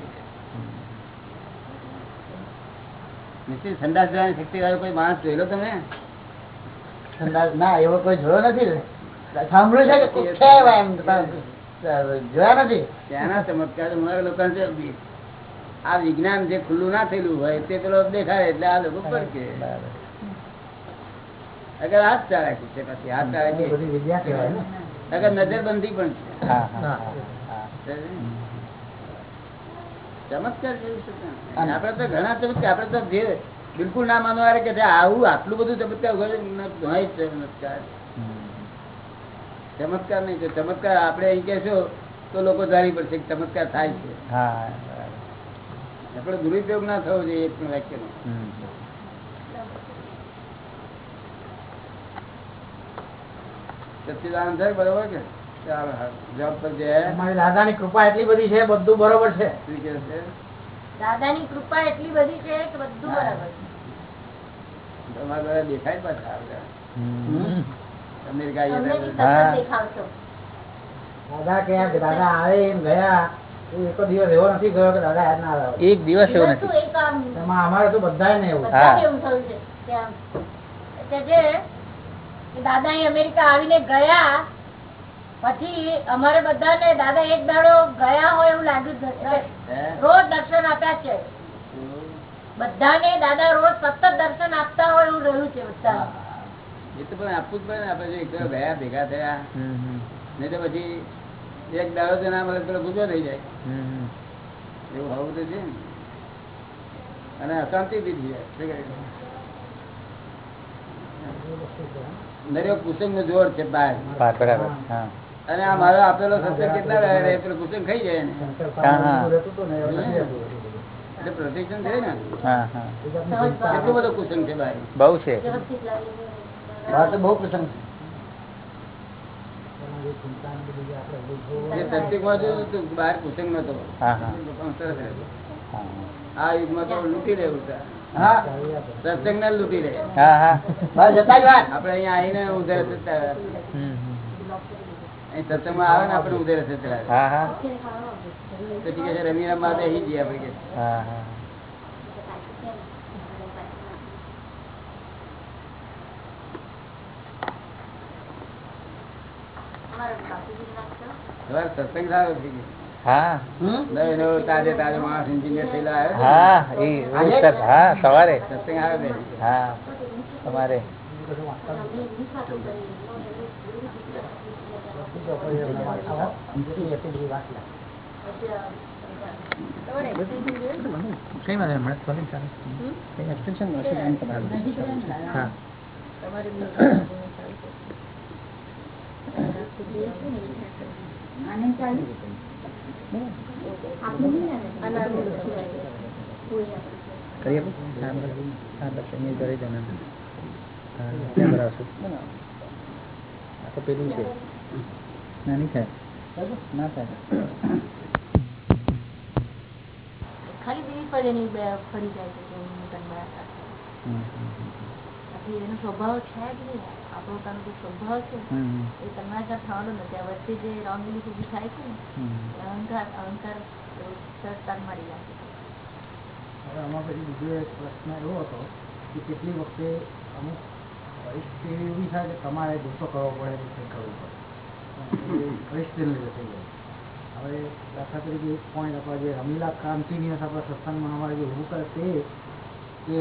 શકે? સંદાસ જવાની શક્તિ વાળો કોઈ માણસ જોયેલો તમે? ના એવો કોઈ જોયો નથી સાંભળ્યું છે કે છે જોયા નથી? ત્યાંના ચમત્કાર અમારા લોકોને છે આ વિજ્ઞાન જે ખુલ્લું ના થયેલું હોય તે પેલો દેખાય એટલે આ લોકો પડકે. અગર હાથ ચાલાકી છે પછી હાથ ચાલાકી વિદ્યા કહેવાય અગર નજરબંધી પણ છે. ચમત્કાર જેવું છે આપડે તો ઘણા ચમત્કાર આપડે તો જે બિલકુલ ના માનવા કે આવું આટલું બધું ચમત્કાર જ ચમત્કાર. ચમત્કાર નહીં ચમત્કાર આપણે અહીં કહેશો તો લોકો જાણી પડશે કે ચમત્કાર થાય છે. આપડે. આપણે દુરુપયોગ ના થવો જોઈએ એક વાક્યનો હમ. સચ્ચિદાનંદ બરોબર કે? જોબ પર જાય દાદાની કૃપા એટલી બધી છે બધું બરોબર છે. શું કહે છે? દાદાની કૃપા એટલી બધી છે કે બધું બરાબર છે. તમારા દ્વારા દેખાય પાછા દાદા કે દાદા આવે એમ ગયા એ એક દિવસ એવો નથી ગયો કે દાદા યાદ ના આવે. એક દિવસ એવો નથી. શું એક આમ એમાં અમારે તો બધા ને એવું થયું છે. દાદા અમેરિકા આવીને ગયા. પછી અમારે બધાને દાદા એક દાડો ગયા હોય એવું લાગ્યું? રોજ દર્શન આપ્યા છે. બધાને દાદા રોજ સતત દર્શન આપતા હોય એવું રહ્યું છે બધા. એ તો પણ આપવું જ પડે ને આપણે એક ગયા ભેગા થયા. હમ, હમ. નહીં તો પછી એક દાડો તો ના મળે પેલો ગુજો થઈ જાય. એવું હોવું તો છે ને. અને અશાંતિ બી થઈ જાય શું કુસંગનું જોર છે બહાર બરાબર હા. અને આ મારો આપેલો સત્સંગ કેટલા રહે પેલો કુસંગ ખાઈ જાય ને. હા હા. એટલે પ્રોટેક્શન છે ને. હા હા. કુસંગ છે બહાર બહુ છે. બહાર તો બહુ કુસંગ છે. હતું, બહાર કુસંગ નતો આ યુગમાં તો લૂંટી લેવું છે. હા સત્સંગ ને લૂંટી લે હા હા. આપડે અહીંયા આવીને ઉધર. અહીં સત્સંગમાં આવે ને આપણે ઉધર હા પછી કે છે રમી રમવા જઈએ આપણે કે. સત્સંગ સારો થઈ ગયો. હા. નવો નવો તાજે તાજો માણસ engineer થયેલો હા એ હા સવારે. સત્સંગ આવે હા તમારે કઈ વાત હમણાં solid ચાલે. કઈ extension મળશે એમ તમારે. હા. કરી આપું? હા ના નહીં થાય ના થાય ખાલી એની બે ફરી જાય છે બાકી એનો સ્વભાવ છે જ નહીં. આપણો પોતાનો જે સ્વભાવ છે. એ હમ, ત્યાં થવાનો નથી. આ વચ્ચે જે રોંગ બિલીફ ઊભી થાય છે ને અહંકાર અહંકાર તન મારી જાય છે. આમાં પછી બીજો એક પ્રશ્ન એવો હતો કે કેટલી વખતે અમુક પરિસ્થિતિ એવી થાય કે તમારે ગુસ્સો કરવો પડે કે કરવું પડે. પરિસ્થિતિને લીધે થઈ જાય. હવે દાખલા તરીકે એક પોઈન્ટ આપણા જે રમીલા ક્રાંતિની આપણા સત્સંગમાં અમારે જે ઊભું કરે તે કે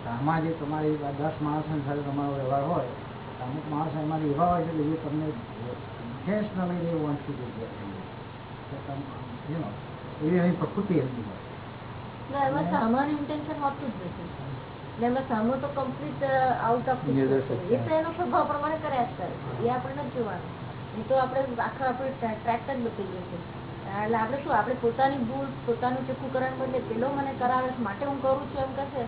જે તમારી દસ માણસોની સાથે તમારો વ્યવહાર હોય અમુક માણસો એમાંથી એવા હોય છે કે જે તમને ઇન્ટેન્શનલી વોન્ટ ટુ એવી એની પ્રકૃતિ એમની હોય. એમાં સામાન્ય ઇન્ટેન્શન હોતું જ નથી. એમાં સામો તો કમ્પ્લીટ આઉટ ઓફ એ તો એનો સ્વભાવ પ્રમાણે કર્યા જ કરે. એ આપણે નથી જોવાનું. એ તો આપણે આખા આપણે ટ્રેક જ બતાવીએ છીએ. એટલે આપણે શું આપણે પોતાની ભૂલ પોતાનું ચોખ્ખું કરવાનું બદલે પેલો મને કરાવે માટે હું કરું છું એમ કહેશે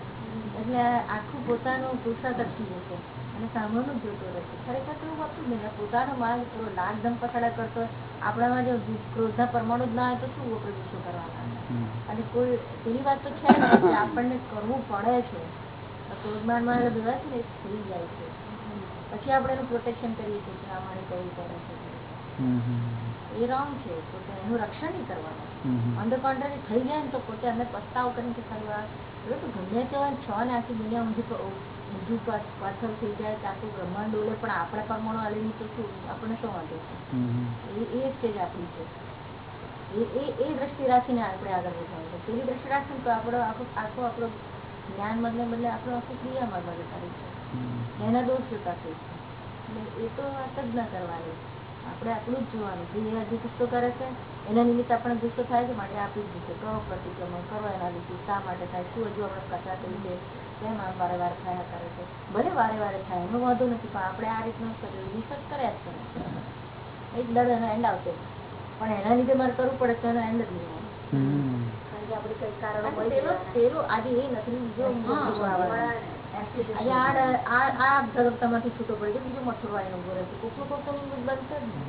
એટલે આખું પોતાનું અટકી જશે અને સામાનું જોતો રહેશે ખરેખર તો એવું હોતું જ નહીં. પોતાનો માલ પૂરો લાગ ધમ પછાડા કરતો આપણામાં જો ક્રોધના પરમાણુ જ ના હોય તો શું ગુસ્સો કરવાના અને કોઈ પેલી વાત તો છે ને કે આપણને કરવું પડે છે. ક્રોધમાનમાં ભેગા છે ને થઈ જાય છે. પછી આપણે એનું પ્રોટેક્શન કરીએ છીએ કે આ મારે કરવું પડે છે. એ રોંગ છે તો એનું રક્ષણ નહીં કરવાનું. ઓન ધ કોન્ટ્રારી થઈ જાય ને તો પોતે અમે પસ્તાવ કરીને કે ખરી વાર તો ગમે તે હોય છ ને આખી દુનિયા ઊંધી ઊંધું પાછળ થઈ જાય કે આખું બ્રહ્માંડ ઓલે પણ આપણે પરમાણુ હાલે નહીં તો શું? આપણને શું વાંધો છે. એ એ સ્ટેજ આપણી છે. એ એ એ દ્રષ્ટિ રાખીને આપણે આગળ વધવાનું છે. પેલી દ્રષ્ટિ રાખીને તો આપણો આખો આખો આપણો જ્ઞાન બદલે બદલે આપણો આખું ક્રિયામાં બદલે કરે છે. એના દોષ જોતા થઈ છે એટલે એ તો વાત જ ના કરવાની. આપણે આપણું જ જોવાનું. જે હજી ગુસ્સો કરે છે એના નિમિત્તે આપણે ગુસ્સો થાય છે માટે આપી જ ગુસ્સો કરો પ્રતિક્રમણ કરો એના લીધે શા માટે થાય શું હજુ આપણે કચરા કરી છે કેમ આમ વારે વારે થયા કરે છે. ભલે વારે વારે થાય એનો વાંધો નથી પણ આપણે આ રીતનું કર્યું રિસર્ચ કર્યા જ કરે એક ડર એનો એન્ડ આવશે. પણ એના લીધે મારે કરવું પડે તો એનો એન્ડ જ નહીં. કારણ કે પેલો પેલો આજે એ નથી બીજો. આજે આ આ- આ છૂટો પડી ગયો બીજો મથુર વાળીનો ઊભો રહેશે કોકનું કોકનું બંધ છે જ ને.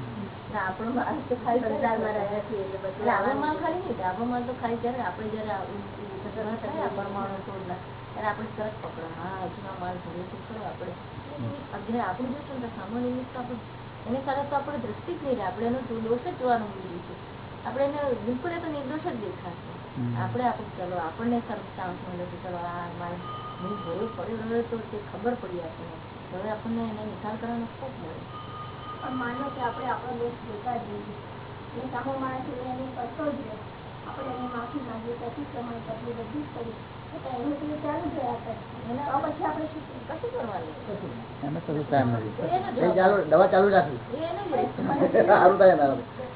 આપણો માલ તો ખાલી સંસારમાં રહ્યા છીએ એટલે બધું આપણો માલ ખાલી નહીં આપણો માલ તો ખાલી જ્યારે આપણે જ્યારે આ ઊંચ- ઊંચ થતા થાય પરમાણુ તોડના ત્યારે આપણે તરત પકડો હા હજુ માલ ભર્યો છે ખરો આપણે એટલે આપણે જોઈશું ને સામાન્ય નિમિત્ત આપણે એની સાથે તો આપણે દ્રષ્ટિ જ નહીં રહે આપણે એનો દોષ જ જોવાનું મળી છે આપણે એને બિલકુલ એ તો નિર્દોષ જ દેખાશે આપણે આપણે ચલો આપણને સરસ ચાન્સ મળે કે ચલો આ મારે હું ભર્યો પડ્યો રહ્યો તો તે ખબર પડી આપણને હવે આપણને એને નિકાલ કરવાનો ખૂબ મળે પણ માનો કે આપણે આપણો દોષ જોતા જઈએ નથી. એ સામો માણસ એટલે એની કરતો જ રહે. આપણે એની માફી માંગીએ પ્રતિક્રમણ કરીએ બધું જ કરીએ ચાલુ દવા રાખી.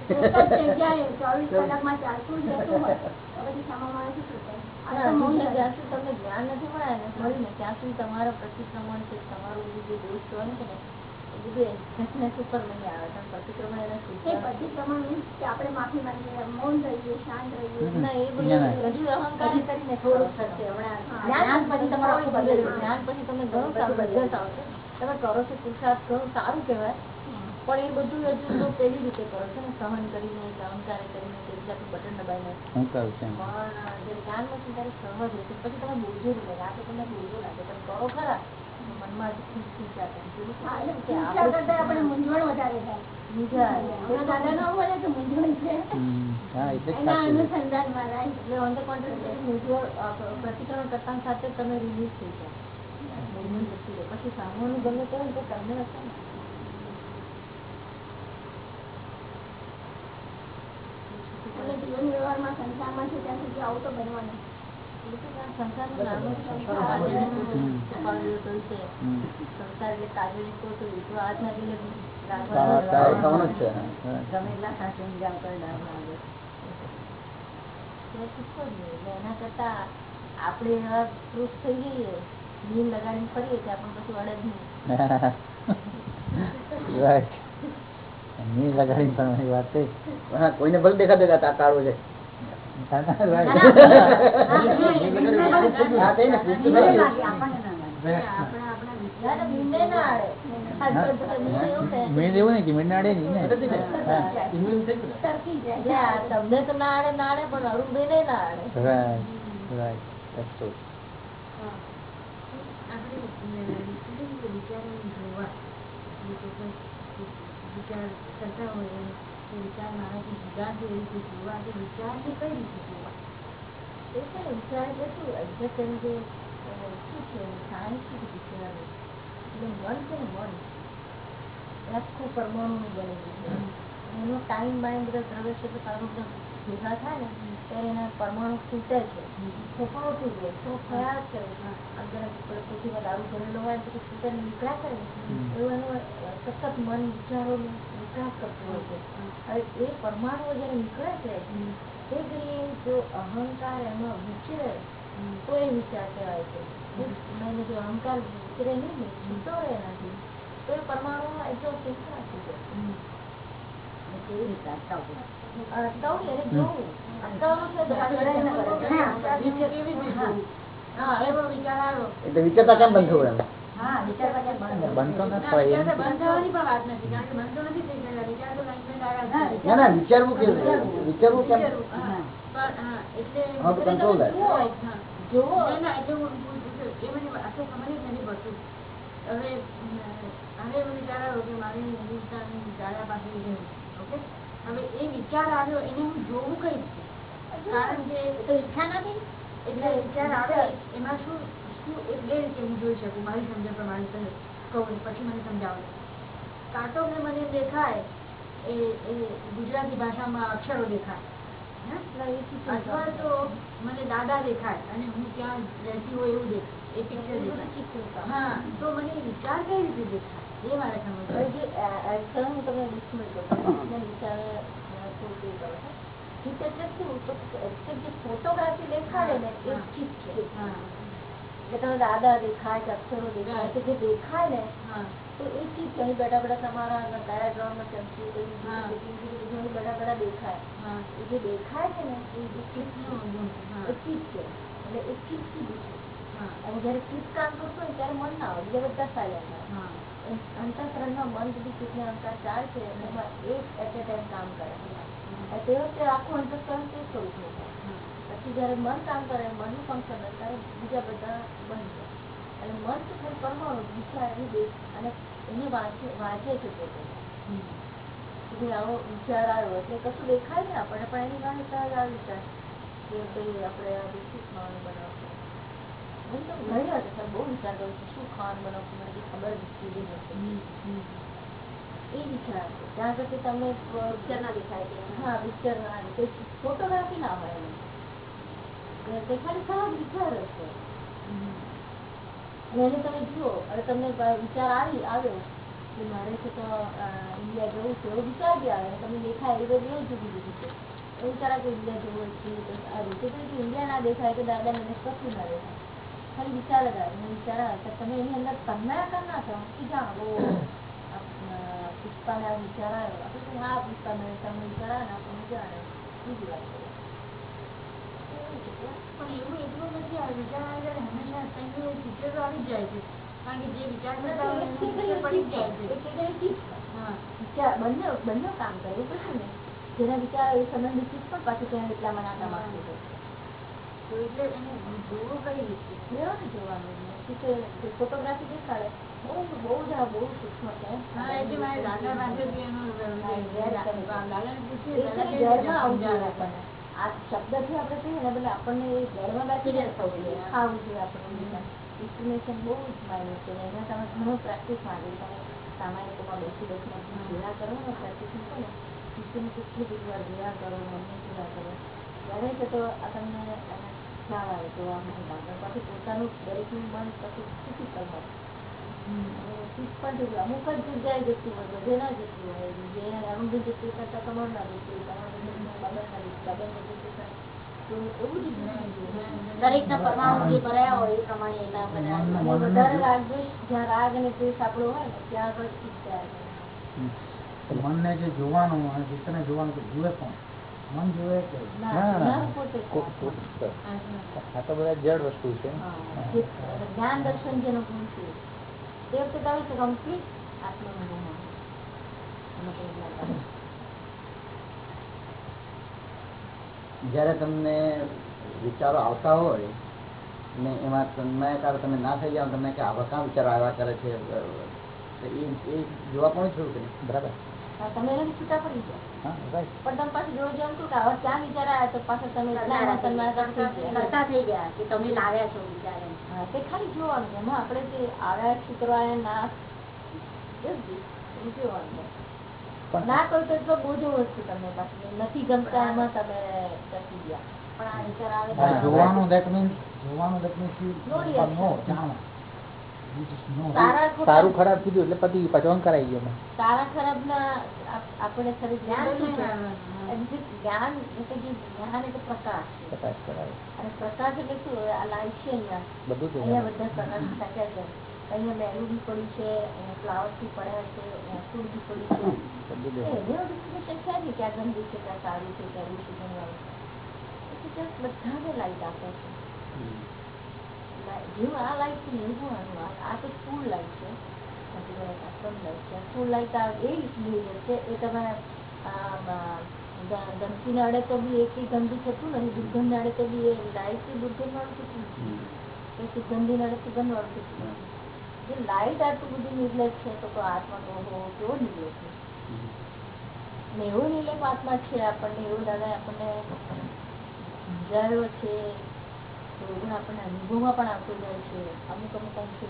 કલાકમાં ચાલતું હોય. પછી સામા માણસે શું કરે? આ તો મૌન રહે. જ્યાં સુધી તમને જ્ઞાન નથી ને ત્યાં સુધી પ્રતિક્રમણ છે તમારું જે દોષ હોય ને એ બધું એક્ઝેક્ટનેસ ઉપર નહીં આવે તમે પ્રતિક્રમણ એ પછી કે આપણે માફી માંગીએ મૌન રહીએ શાંત રહીએ. હજુ અહંકાર કરીને થોડું કરો છો. થશે હમણાં પછી તમારું. જ્ઞાન પછી તમે ઘણું સારું result તમે કરો છો પુરુષાર્થ ઘણું સારું કહેવાય પણ એ બધું હજુ તો પેલી રીતે કરો છો ને સહન કરીને કે અહંકાર કરીને કે જાતનું બટન દબાવીને. હું કરું છું પણ જે જ્ઞાન નથી ત્યારે સહજ રહેશે પછી તમે બોજો નહીં લાગે આપણે તમને બોજો લાગે તમે કરો ખરા. મનમાં આપણે મૂંઝવણ વધારે થાય. છે છે. પ્રતિક્રમણ કરતા સાથે તમે રિલીઝ થઈ જાય પછી સામેનું ગમે તે હોય ને તો તમને કરે ડાળ લાગે. એટલે શીખવો જ નહીં. એટલે એના કરતા આપડે એવા પ્રૂફ થઈ જઈએ નીમ લગાડીને ફરીએ ત્યાં પણ કશું અડે જ નહીં Right. ની લગાડી ફરવાની વાત થઈ. હા કોઈને ભલે દેખા દેખા આ કાળો છે ના, ના, ને, ના. ના, ના, ના તો મેં એવું નહીં કે મેં નાડે નહીં ને હા. તરકી જાય જે આ તમને તો ના અડે ના અડે પણ અરુણભાઈને ના અડે Right. Right. That's true. વિચાર કરતા હોય એ વિચાર મારાથી જુદા છે, એ રીતે જોવા કે વિચારથી કઈ રીતે જોવા? એ પણ વિચાર એટલે શું જે શું છે, સાયન્સ શું છે વિચારનું એટલે મન છે ને મન. આખું પરમાણુનું બનેલું છે એનો ટાઈમ બાઈમ બધા પ્રવેશ છે તો તારું ભેગા થાય ને ત્યારે એના પરમાણુ ફૂટે છે. થઈ જાય તો ખરાબ છે. અંદર પૃથ્વીમાં દારૂ ભરેલો હોય તો ફૂટે નીકળ્યા કરે એવું એનું સતત મન વિચારોનો વિકાસ કરતું હોય છે. હવે એ પરમાણુઓ જ્યારે નીકળે છે તે ઘડીએ જો અહંકાર એમાં વિચરે તો એ વિચાર કહેવાય છે. મને જો અહંકાર વિચરે નહીં ને છૂટો રહે નથી તો એ પરમાણુ એક્ઝોસ્ટિંગ થઈ જાય. કેવી રીતે અટકાવવું અટકાવવું એને જોવું. હવે વિચાર આવ્યો વિચારતા કેમ બંધ થયું એમ હા વિચારતા કેમ બંધ બનતો ન થાય એમ. ના ના વિચારવું કેવું વિચારવું કેમ How to control that? જુઓ હવે એ વિચાર આવ્યો, એને હું જોવું કઈ કારણ કે એટલે એમાં શું શું એ બે રીતે હું જોઈ શકું મારી સમજણ પ્રમાણે કહું ને પછી મને સમજાવો કાં તો મને દેખાય એ ગુજરાતી ભાષામાં અક્ષરો દેખાય? અથવા તો મને દાદા દેખાય અને હું ત્યાં રહેતી હોય એવું દેખાય એ પિક્ચર દેખાય હા તો મને વિચાર કઈ રીતે એ મારે હવે જે એક્શન હું તમને ડિસ્કસ કરું વિચારે એ એટલે શું તો જે ફોટોગ્રાફી દેખાડે ને એ ચિત્ત છે એટલે તમે દાદા દેખાય કે અક્ષરો દેખાય કે જે દેખાય ને તો એ ચિત્ત અહીં બેઠા બેઠા તમારા ડાયાગ્રામમાં ચમકી બધું બેઠા બેઠા દેખાય એ જે દેખાય છે ને એ ચિત્ત છે એ ચિત્ત છે એટલે એ ચિત્ત સીધું છે અને જયારે ચિત્ત કામ કરતો હોય ત્યારે મન ના આવે બીજા બધા સાયલેન્ટ થાય અંતઃકરણમાં મન સુધી કેટલી અહંકાર ચાર છે એમાં એક એટ એ ટાઈમ કામ કરે તે વખતે આખું તે સ્વરૂપનું થાય પછી જ્યારે મન કામ કરે મનનું ફંક્શન હોય બીજા બધા બંધ અને મન તો વાંચે વાંચે છે આવો વિચાર આવ્યો. એટલે કશું દેખાય ને આપણને, પણ એની પાસે સહજ આ કે ભાઈ આપણે આ ખાવાનું બનાવશું. હું તો ઘણી વિચાર કરું છું, શું ખાવાનું બનાવશું મને ખબર જ નથી. એ વિચાર ત્યાં પછી તમને ફોટોગ્રાફી ના હોય. તે ખાલી ખરાબ વિચાર હશે એને તમે જુઓ, અને તમને વિચાર આવી, આવ્યો કે મારે છે તો ઇન્ડિયા જવું છે એવો વિચાર બી આવે તમને દેખાય, એ બધું એવું જુદી જુદી છે. એવું વિચાર કે ઇન્ડિયા જવું છે આ રીતે. તો ઇન્ડિયા ના દેખાય કે દાદા મને કશું ના દેખાય. ખાલી વિચાર જ આવે. વિચાર આવે. તમે એની અંદર કન્યા કર ના થાવ કે જાણો પુષ્પાને આ વિચાર આવ્યો આપણે શું હા પુષ્પાને તમને વિચાર બીજી વાત પણ એવું એટલું નથી આ વિચાર આવે ત્યારે હંમેશા કંઈક ફીચર તો આવી જાય છે કારણ કે જે વિચાર કરતા હોય એનું પડી જાય છે વિચાર બંને બંને કામ કરે તો કશું ને જેના વિચાર એ સંબંધિત ચીજ પણ પાછું ત્યાં એટલામાં નાના માગતું હોય એટલે એને જોવું કઈ રીતે જોવાનું ફોટોગ્રાફી દેખાડે આ તમે ઘણું પ્રેક્ટિસ માંગે ને પ્રેક્ટિસ મૂકો કરો મમ્મી જોયા કરો ત્યારે તો આપણને ખ્યાલ આવે તો આ મને લાગે પછી પોતાનું મન પછી હોય શીખ પણ અમુક જ જગ્યાએ જતું હોય બધે ના જતું હોય જે અરુણભાઈ જતું કરતા કમળ ના જતું બાબર ના જતું બાબર ના. જતું તો એવું જ દરેક ના પરમાણુ જે ભરાયા હોય એ પ્રમાણે એના બધા વધારે રાગદ્વેષ જ્યાં રાગ અને દ્વેષ આપણો હોય ને ત્યાં આગળ ચિત્ત મનને જે જોવાનું અને ચિત્તને જોવાનું તો જુએ પણ મન જોવે કે કો- કો- આ તો બધા જડ વસ્તુ છે. ધ્યાન જ્ઞાન દર્શન જેનો ગુણ છે. એમાં કંઈ ના થાય. જ્યારે તમને વિચારો આવતા હોય ને એમાં તન્મયકાર તમે ના થઈ જાઓ તમને કે આવા કા વિચારો આવ્યા કરે છે એ એ જોવા પણ છું કે બરાબર તમે એનાથી છૂટા પડી જાઓ પણ તમે પાછું જોડે જેમ કહ્યું કે ક્યાં વિચાર આવ્યા તો પાછા તમે. કરતા થઈ ગયા. કે તમે લાવ્યા છો વિચાર તે ખાલી જોવાનું છે. એમાં આપણે જે આવ્યા શું કરવા ના. જોવાનું કહ્યું તો એટલો બોજો વસ્તુ તમને પાછી. નથી ગમતા એમાં તમે ટકી ગયા. પણ આ વિચાર આવે હા, જોવાનું જોવાનું જાણો. સારા ખરાબ કીધું એટલે પતિ પછી ઓન કરાવી ગયો સારા ખરાબ ના આપણે જ્ઞાન એટલે જે જ્ઞાન એટલે પ્રકાશ. છે પ્રકાશ કરાવે. અને પ્રકાશ એટલે શું? આ લાઈટ છે અહીંયા બધું અહીંયા બધા પ્રકાશ થાક્યા છે. અહીંયા મેલું બી પડ્યું છે અહીંયા ફ્લાવર બી પડ્યા છે અહીંયા ફૂલ બી પડ્યું છે. બધું એ ડિસ્ક્રિપ્શન છે નહીં કે ગંદુ છે કે સારું છે કે કે just બધાને લાઈટ આપે છે. જેવું આ આ તો સ્થૂળ છે છે સ્થૂળ એ છે એ તમે બી એ ગંદી થતું નથી દુર્ગંધ અડે તો બી એ લાઈટ દુર્ગંધ વાળું થતું નથી સુગંધી નડે સુગંધ વાળું થતું નથી જે લાઈટ આટલું બધું નિર્લેપ છે તો કોઈ આત્મા તો કેવો નિર્લેપ છે ને એવો નિર્લેપ આત્મા છે આપણને એવું દાદા આપણને સમજાવ્યો છે આપણને અનુભવમાં પણ આવતું જાય છે અમુક અમુક અંશે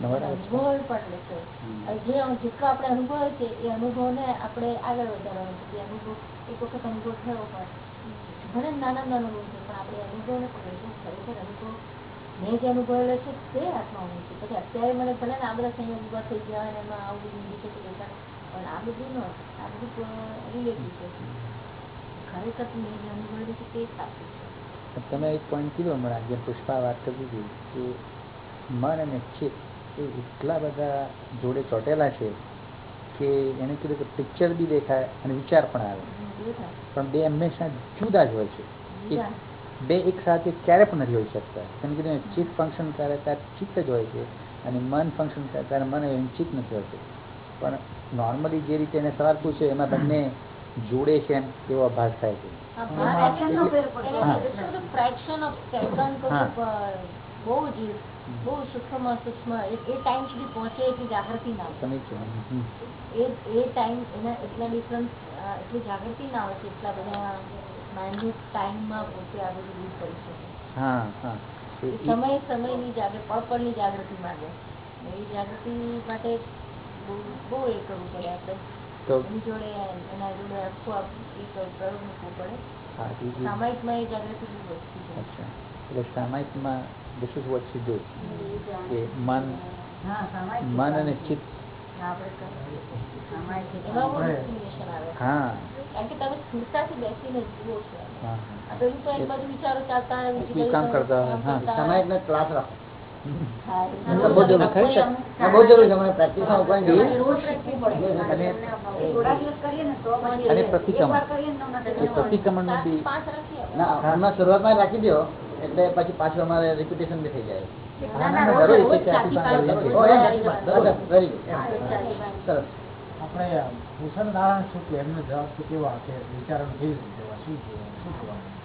અનુભવ પણ લે છે. જે જેટલો આપણે અનુભવ છે એ અનુભવને આપણે આગળ વધારવાનો છે. એ અનુભવ એક વખત અનુભવ થયો ભલે નાના નાનો અનુભવ છે પણ આપણે અનુભવને પકડીશું ખરેખર અનુભવ મેં જે અનુભવેલો છે તે આત્માનું છે. પછી અત્યારે મને ભલે ને આ બધા સંયોગ ઊભા થઈ ગયા અને એમાં આવું બધું દેખાય પણ આ બધું ન આ બધું રિલેટિવ છે. ખરેખર મેં જે અનુભવેલું છે તે જ સાચું છે. તમે એક પોઈન્ટ કીધો હમણાં જે પુષ્પા વાત કરતી હતી કે મન અને ચિત્ત એ એટલા બધા જોડે ચોટેલા છે કે એને કીધું કે પિક્ચર બી દેખાય અને વિચાર પણ આવે. પણ બે હંમેશા જુદા જ હોય છે. બે એક સાથે ક્યારે પણ નથી હોઈ શકતા. કેમ કે તેને ચિત્ત ફંક્શન કરે ત્યારે ચિત્ત જ હોય છે અને મન ફંક્શન કરે ત્યારે મન ચિત્ત નથી હોતું. પણ નોર્મલી જે રીતે એને સવાલ પૂછ્યો એમાં બંને જોડે છે એમ એવો અભાસ થાય છે. એ- સમયની જાગૃતિ પળની જાગૃતિ માંગે. એ જાગૃતિ માટે બહુ બહુ એ કરવું પડે આપણે. તો એટલે સામાયિકમાં this is what she do કે મન સામાયિક મન અને ચિત્ત. હા કામ કરતા હા. ક્લાસ રાખો. બહુ જરૂરી બહુ જરૂરી છે. મને પ્રેક્ટિસમાં. અને પ્રતિક્રમણ. એ બી ના હમણાં શરૂઆતમાં રાખી દો એટલે પછી પાછું અમારે રેપ્યુટેશન બી થઈ જાય. જરૂરી છે. સરસ. આપણે ભૂષણ નારાયણ શું કે? એમનો જવાબ તો કેવો આવશે વિચારણ કેવી રીતે શું જોવાનું? શું જોવાનું?